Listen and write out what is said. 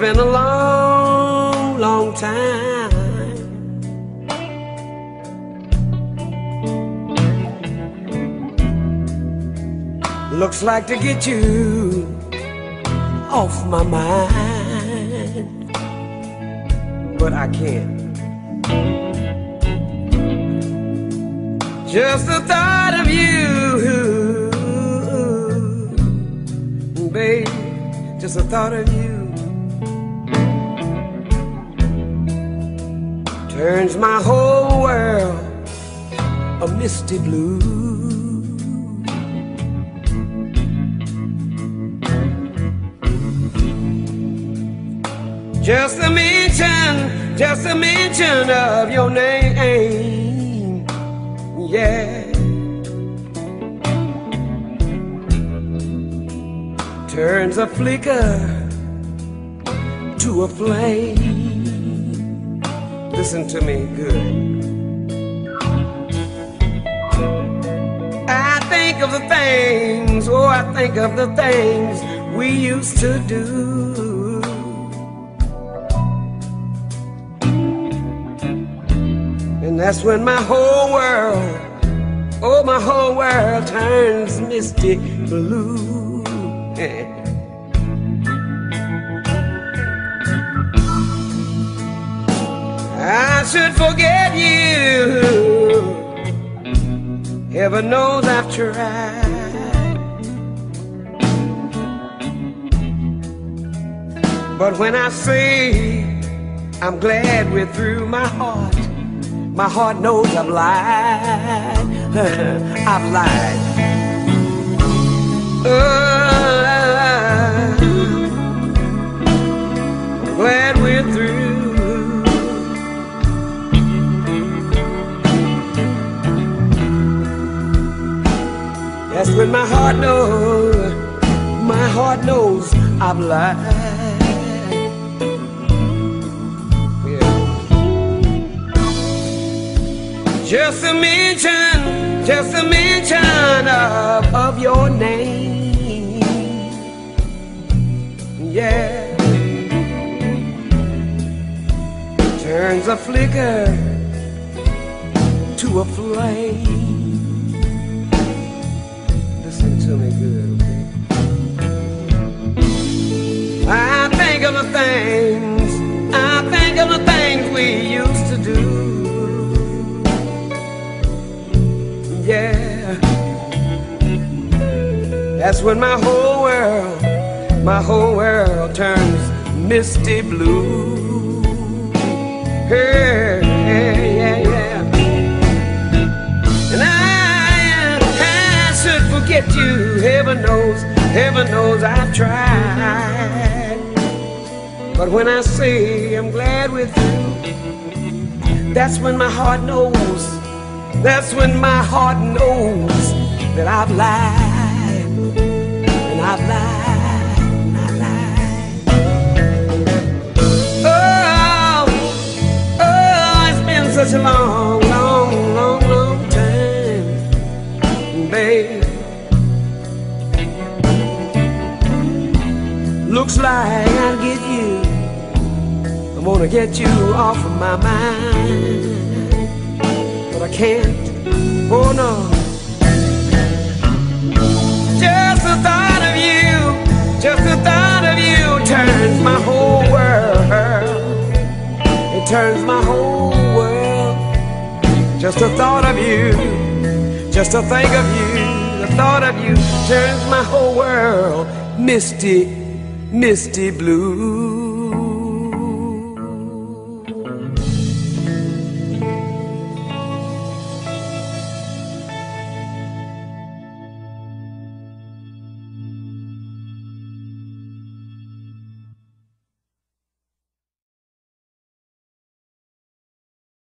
been a long, long time. Looks like to get you off my mind, but I can't. Just the thought of you, babe, just the thought of you turns my whole world a misty blue. Just a mention, just a mention of your name, yeah. Turns a flicker to a flame. Listen to me good. I think of the things, oh, I think of the things we used to do. And that's when my whole world, oh, my whole world turns misty blue. I should forget you. Heaven knows I've tried. But when I say I'm glad we're through, my heart, my heart knows I've lied. I've lied. Oh, when my heart knows, my heart knows I've lied. Just a mention, just a mention of, of your name. Yeah. Turns a flicker to a flame. Good, okay? I think of the things, I think of the things we used to do. Yeah. That's when my whole world, my whole world turns misty blue. Hey, forget you. Heaven knows, heaven knows I've tried. But when I say I'm glad with you, that's when my heart knows. That's when my heart knows that I've lied. And I've lied. Lied. Oh, oh, it's been such a long, long, long, long time, babe. Looks like I'll get you. I'm gonna get you off of my mind, but I can't. Oh no. Just the thought of you, just the thought of you turns my whole world. It turns my whole world. Just the thought of you, just to think of you, the thought of you turns my whole world misty, misty blue.